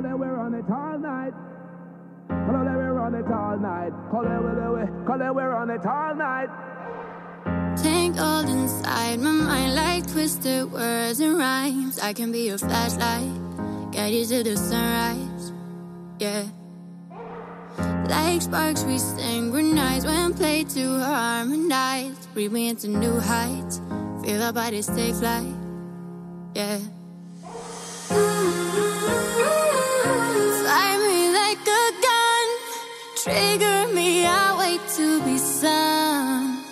Cause they we're on it all night. Cause they we're on it all night. Cause they we're, cause they we're on it all night. Tangled inside my mind like twisted words and rhymes. I can be your flashlight, guide you to the sunrise. Yeah. Like sparks, we synchronize when played to harmonize. Breathe me into new heights. Feel our bodies take flight. Yeah. Trigger me, I wait to be sung.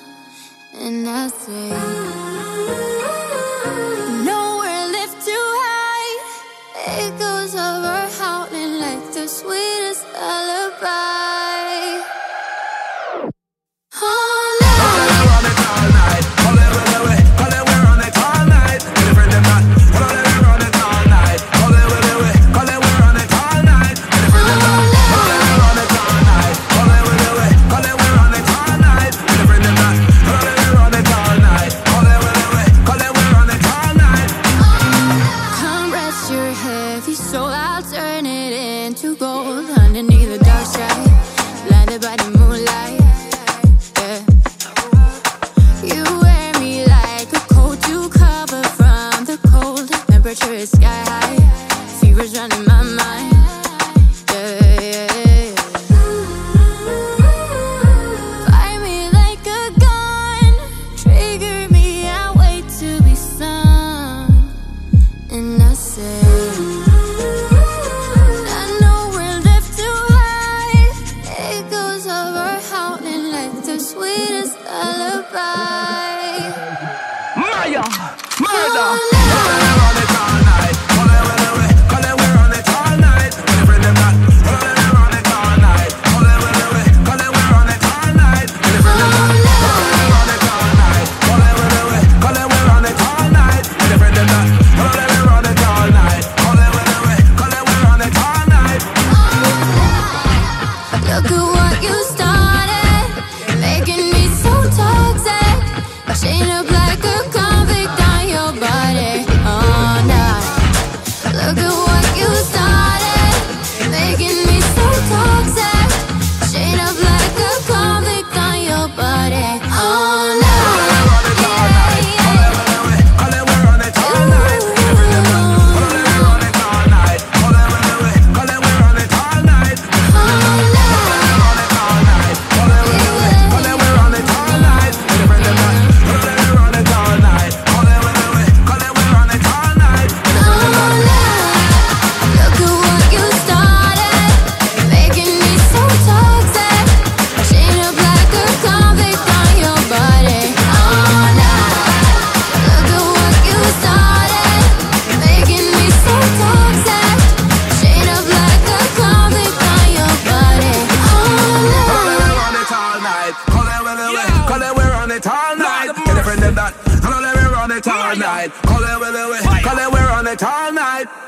And I say, underneath Maya, murder. night. Look at what you started, night. Call it, call it, call it, we're on it all night.